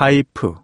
파이프.